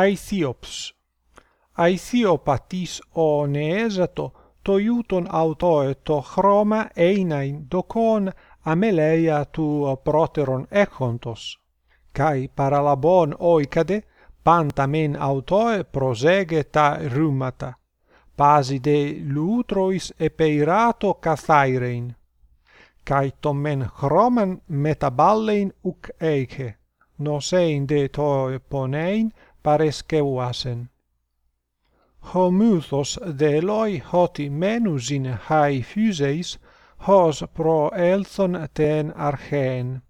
Aithiops. Aithiopatis ο νεέζατο το ιούτον αυτοετο χρώμα ειναι δοκόν αμελεia του πρότερον έχοντος. Καί kai οίκαδε, πάντα μεν αυτοε προσέγε τα ρούμματα. Πάση δε λούτροις επεϊράτο καθάιρειν. Καί το μεν χρώμαν μεταβάλλειν ουκ έικε. Νοσέιν δε το πονέιν, παρεσκευάσεν. Ο μύθος δε λόι ότι hai χαι φύζεις, ως προέλθον τεν αρχαίν.